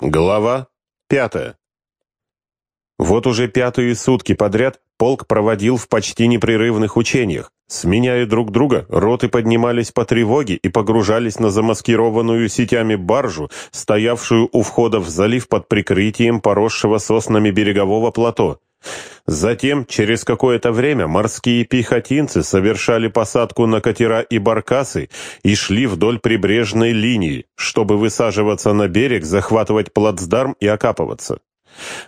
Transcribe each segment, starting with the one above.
Глава пятая. Вот уже пятые сутки подряд полк проводил в почти непрерывных учениях. Сменяя друг друга, роты поднимались по тревоге и погружались на замаскированную сетями баржу, стоявшую у входа в залив под прикрытием поросшего соснами берегового плато. Затем, через какое-то время, морские пехотинцы совершали посадку на катера и баркасы и шли вдоль прибрежной линии, чтобы высаживаться на берег, захватывать плацдарм и окапываться.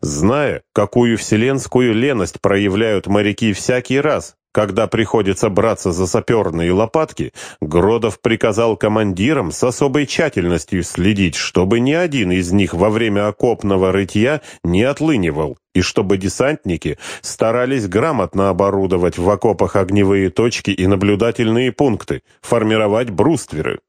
Зная, какую вселенскую леность проявляют моряки всякий раз, когда приходится браться за саперные лопатки, Гродов приказал командирам с особой тщательностью следить, чтобы ни один из них во время окопного рытья не отлынивал, и чтобы десантники старались грамотно оборудовать в окопах огневые точки и наблюдательные пункты, формировать брустверы.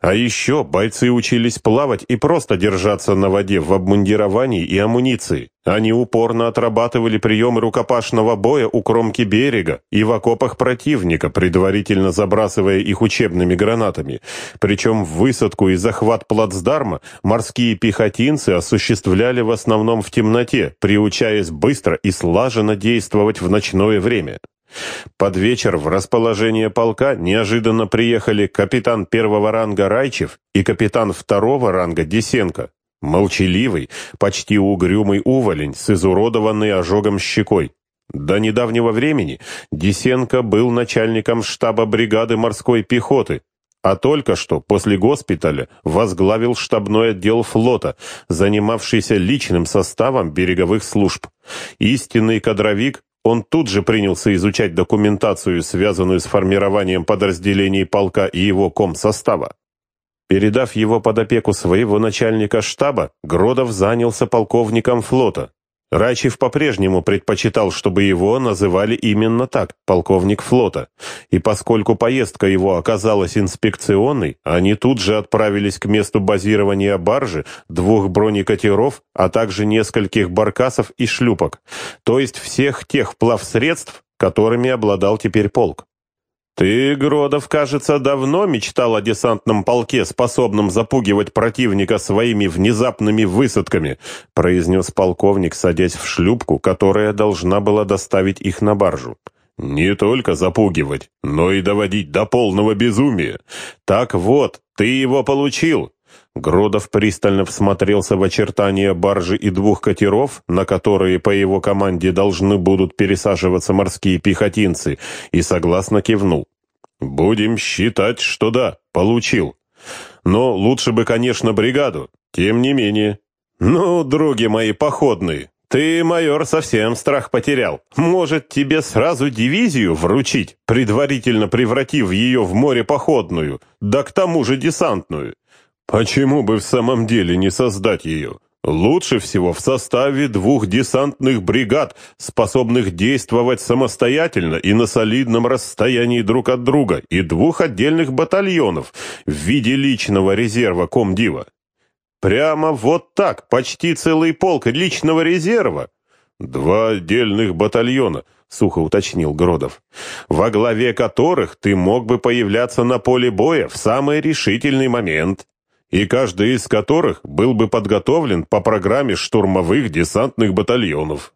А еще бойцы учились плавать и просто держаться на воде в обмундировании и амуниции. Они упорно отрабатывали приемы рукопашного боя у кромки берега и в окопах противника, предварительно забрасывая их учебными гранатами. Причем высадку и захват плацдарма морские пехотинцы осуществляли в основном в темноте, приучаясь быстро и слаженно действовать в ночное время. Под вечер в расположение полка неожиданно приехали капитан первого ранга Райчев и капитан второго ранга Десенко. Молчаливый, почти угрюмый уволень с изуродованной ожогом щекой. До недавнего времени Десенко был начальником штаба бригады морской пехоты, а только что после госпиталя возглавил штабной отдел флота, занимавшийся личным составом береговых служб. Истинный кадровик, он тут же принялся изучать документацию, связанную с формированием подразделений полка и его комсостава. Передав его под опеку своего начальника штаба, Гродов занялся полковником флота. Рачев по-прежнему предпочитал, чтобы его называли именно так, полковник флота. И поскольку поездка его оказалась инспекционной, они тут же отправились к месту базирования баржи, двух бронекатеров, а также нескольких баркасов и шлюпок, то есть всех тех плавсредств, которыми обладал теперь полк. «Ты, Гродов, кажется, давно мечтал о десантном полке, способном запугивать противника своими внезапными высадками», произнес полковник, садясь в шлюпку, которая должна была доставить их на баржу. «Не только запугивать, но и доводить до полного безумия. Так вот, ты его получил. Гродов пристально всмотрелся в очертания баржи и двух катеров, на которые по его команде должны будут пересаживаться морские пехотинцы, и согласно кивнул. «Будем считать, что да, получил. Но лучше бы, конечно, бригаду, тем не менее». «Ну, други мои походные, ты, майор, совсем страх потерял. Может, тебе сразу дивизию вручить, предварительно превратив ее в море походную, да к тому же десантную?» Почему бы в самом деле не создать ее? Лучше всего в составе двух десантных бригад, способных действовать самостоятельно и на солидном расстоянии друг от друга, и двух отдельных батальонов в виде личного резерва комдива. Прямо вот так, почти целый полк личного резерва. Два отдельных батальона, сухо уточнил Гродов, во главе которых ты мог бы появляться на поле боя в самый решительный момент и каждый из которых был бы подготовлен по программе штурмовых десантных батальонов.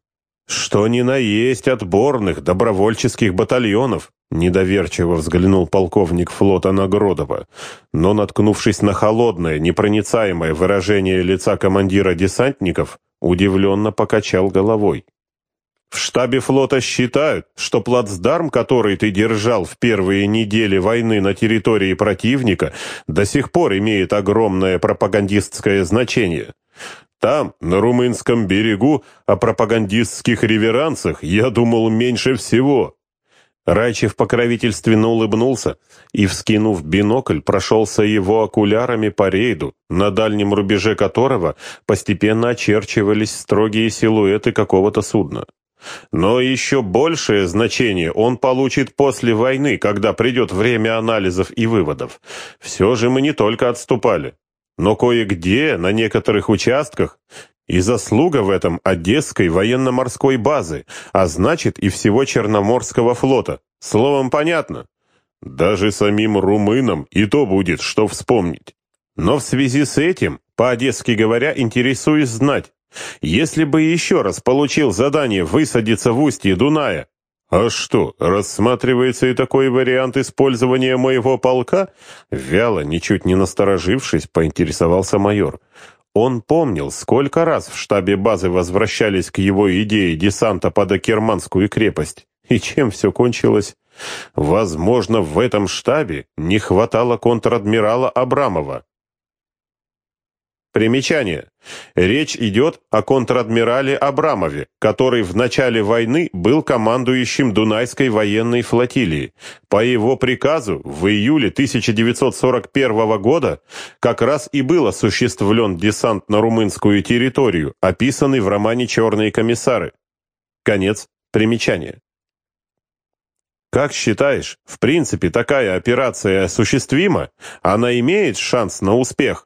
Что ни на есть отборных добровольческих батальонов, недоверчиво взглянул полковник флота Нагродова, но, наткнувшись на холодное, непроницаемое выражение лица командира десантников, удивленно покачал головой. В штабе флота считают, что плацдарм, который ты держал в первые недели войны на территории противника, до сих пор имеет огромное пропагандистское значение. Там, на румынском берегу, о пропагандистских реверансах я думал меньше всего. Райчев покровительственно улыбнулся и, вскинув бинокль, прошелся его окулярами по рейду, на дальнем рубеже которого постепенно очерчивались строгие силуэты какого-то судна. Но еще большее значение он получит после войны, когда придет время анализов и выводов. Все же мы не только отступали, но кое-где, на некоторых участках, и заслуга в этом Одесской военно-морской базы, а значит и всего Черноморского флота. Словом, понятно. Даже самим румынам и то будет, что вспомнить. Но в связи с этим по-одесски говоря, интересуюсь знать. Если бы еще раз получил задание высадиться в устье Дуная, «А что, рассматривается и такой вариант использования моего полка?» Вяло, ничуть не насторожившись, поинтересовался майор. Он помнил, сколько раз в штабе базы возвращались к его идее десанта под Акерманскую крепость. И чем все кончилось? Возможно, в этом штабе не хватало контр-адмирала Абрамова. Примечание. Речь идет о контр-адмирале Абрамове, который в начале войны был командующим Дунайской военной флотилии. По его приказу в июле 1941 года как раз и был осуществлен десант на румынскую территорию, описанный в романе «Черные комиссары». Конец примечания. Как считаешь, в принципе такая операция осуществима? Она имеет шанс на успех?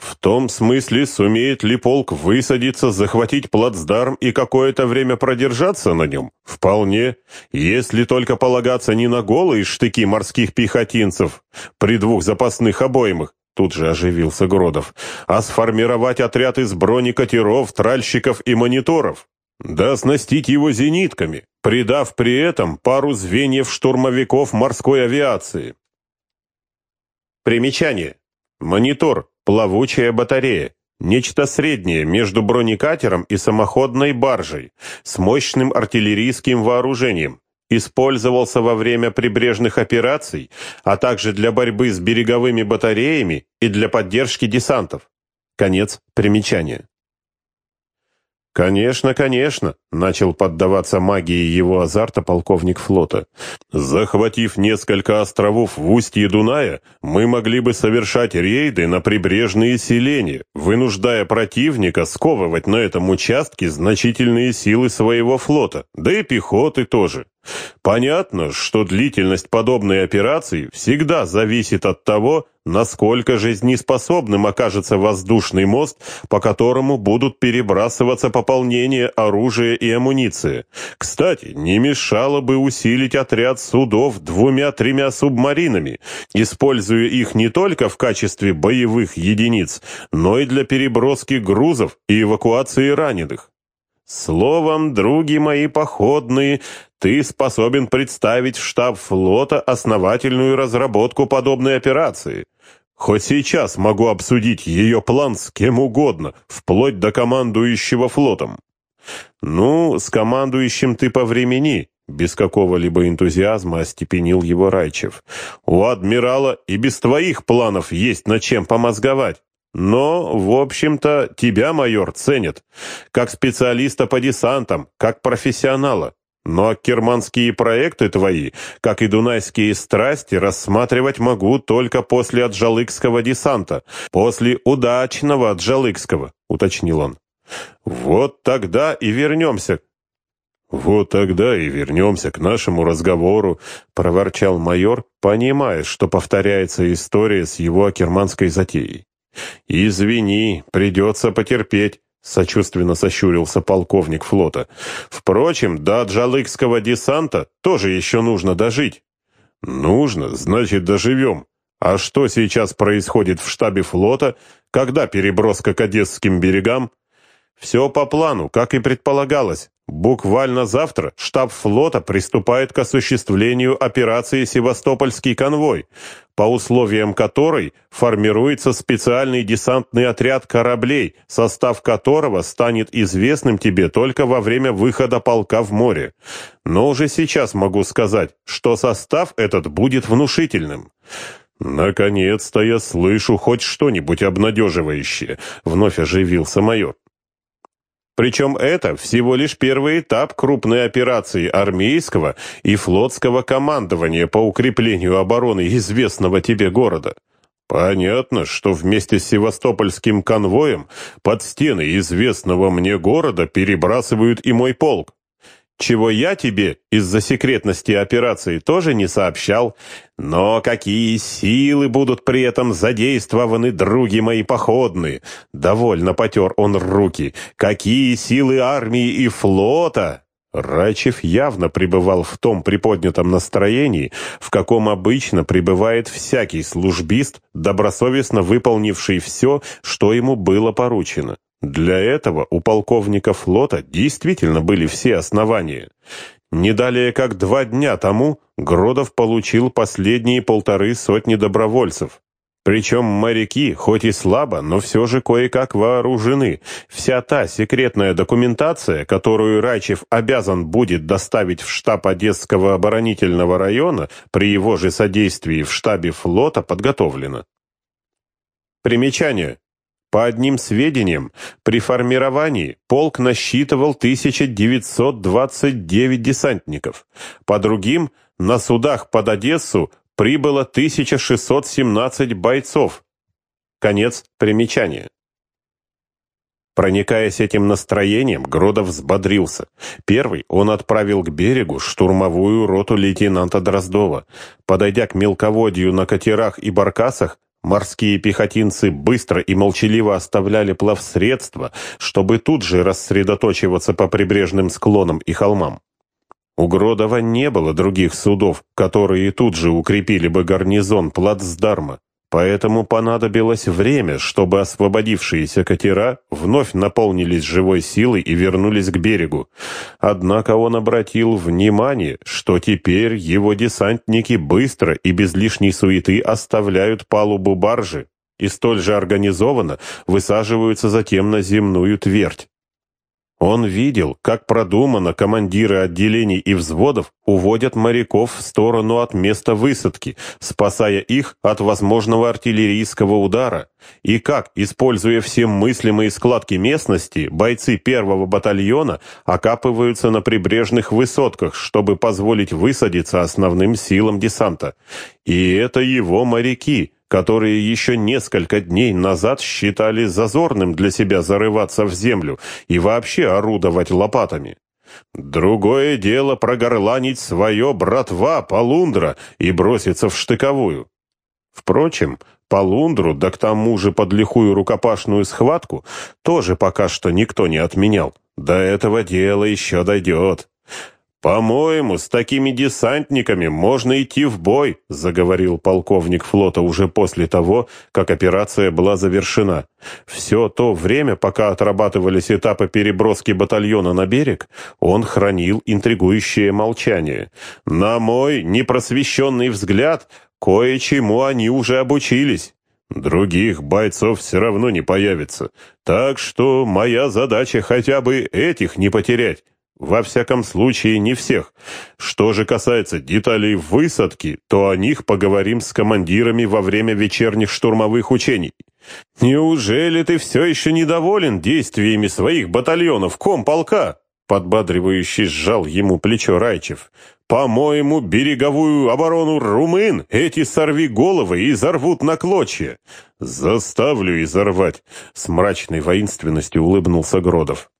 В том смысле, сумеет ли полк высадиться, захватить плацдарм и какое-то время продержаться на нем? Вполне, если только полагаться не на голые штыки морских пехотинцев при двух запасных обоймах, тут же оживился Гродов, а сформировать отряд из бронекатеров, тральщиков и мониторов. Да оснастить его зенитками, придав при этом пару звеньев штурмовиков морской авиации. Примечание. Монитор Плавучая батарея. Нечто среднее между бронекатером и самоходной баржей с мощным артиллерийским вооружением. Использовался во время прибрежных операций, а также для борьбы с береговыми батареями и для поддержки десантов. Конец примечания. «Конечно, конечно», — начал поддаваться магии его азарта полковник флота. «Захватив несколько островов в устье Дуная, мы могли бы совершать рейды на прибрежные селения, вынуждая противника сковывать на этом участке значительные силы своего флота, да и пехоты тоже. Понятно, что длительность подобной операции всегда зависит от того, насколько жизнеспособным окажется воздушный мост, по которому будут перебрасываться пополнение оружия и амуниции. Кстати, не мешало бы усилить отряд судов двумя-тремя субмаринами, используя их не только в качестве боевых единиц, но и для переброски грузов и эвакуации раненых. Словом, други мои походные, ты способен представить в штаб флота основательную разработку подобной операции. Хоть сейчас могу обсудить ее план с кем угодно, вплоть до командующего флотом. Ну, с командующим ты повремени, без какого-либо энтузиазма остепенил его Райчев. У адмирала и без твоих планов есть над чем помозговать. Но, в общем-то, тебя, майор, ценят. Как специалиста по десантам, как профессионала. Но керманские проекты твои, как и дунайские страсти, рассматривать могу только после Аджалыкского десанта, после удачного Аджалыкского, уточнил он. Вот тогда и вернемся. Вот тогда и вернемся к нашему разговору, проворчал майор, понимая, что повторяется история с его акерманской затеей. «Извини, придется потерпеть», — сочувственно сощурился полковник флота. «Впрочем, до Джалыкского десанта тоже еще нужно дожить». «Нужно, значит, доживем. А что сейчас происходит в штабе флота, когда переброска к Одесским берегам?» «Все по плану, как и предполагалось. Буквально завтра штаб флота приступает к осуществлению операции «Севастопольский конвой», по условиям которой формируется специальный десантный отряд кораблей, состав которого станет известным тебе только во время выхода полка в море. Но уже сейчас могу сказать, что состав этот будет внушительным. «Наконец-то я слышу хоть что-нибудь обнадеживающее», — вновь оживился майор. Причем это всего лишь первый этап крупной операции армейского и флотского командования по укреплению обороны известного тебе города. Понятно, что вместе с севастопольским конвоем под стены известного мне города перебрасывают и мой полк чего я тебе из-за секретности операции тоже не сообщал. Но какие силы будут при этом задействованы, други мои походные? Довольно потер он руки. Какие силы армии и флота? Рачев явно пребывал в том приподнятом настроении, в каком обычно пребывает всякий службист, добросовестно выполнивший все, что ему было поручено. Для этого у полковника флота действительно были все основания. Не далее как два дня тому Гродов получил последние полторы сотни добровольцев. Причем моряки, хоть и слабо, но все же кое-как вооружены. Вся та секретная документация, которую Рачев обязан будет доставить в штаб Одесского оборонительного района, при его же содействии в штабе флота подготовлена. Примечание. По одним сведениям, при формировании полк насчитывал 1929 десантников. По другим, на судах под Одессу прибыло 1617 бойцов. Конец примечания. Проникаясь этим настроением, Гродов взбодрился. Первый он отправил к берегу штурмовую роту лейтенанта Дроздова. Подойдя к мелководью на катерах и баркасах, морские пехотинцы быстро и молчаливо оставляли плавсредства, чтобы тут же рассредоточиваться по прибрежным склонам и холмам. У Гродова не было других судов, которые тут же укрепили бы гарнизон плацдарма, поэтому понадобилось время, чтобы освободившиеся катера вновь наполнились живой силой и вернулись к берегу. Однако он обратил внимание, что теперь его десантники быстро и без лишней суеты оставляют палубу баржи и столь же организованно высаживаются затем на земную твердь. Он видел, как продуманно командиры отделений и взводов уводят моряков в сторону от места высадки, спасая их от возможного артиллерийского удара, и как, используя все мыслимые складки местности, бойцы первого батальона окапываются на прибрежных высотках, чтобы позволить высадиться основным силам десанта. И это его моряки – которые еще несколько дней назад считали зазорным для себя зарываться в землю и вообще орудовать лопатами. Другое дело прогорланить свое братва Полундра и броситься в штыковую. Впрочем, Полундру, да к тому же под лихую рукопашную схватку, тоже пока что никто не отменял. До этого дела еще дойдет. «По-моему, с такими десантниками можно идти в бой», заговорил полковник флота уже после того, как операция была завершена. Все то время, пока отрабатывались этапы переброски батальона на берег, он хранил интригующее молчание. «На мой непросвещенный взгляд, кое-чему они уже обучились». Других бойцов все равно не появится. Так что моя задача хотя бы этих не потерять. Во всяком случае, не всех. Что же касается деталей высадки, то о них поговорим с командирами во время вечерних штурмовых учений. Неужели ты все еще недоволен действиями своих батальонов комполка? Подбадривающий сжал ему плечо Райчев. По-моему, береговую оборону румын эти сорви головы и зарвут на клочья. Заставлю изорвать. С мрачной воинственностью улыбнулся Гродов.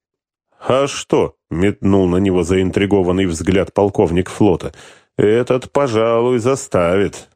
«А что?» — метнул на него заинтригованный взгляд полковник флота. «Этот, пожалуй, заставит».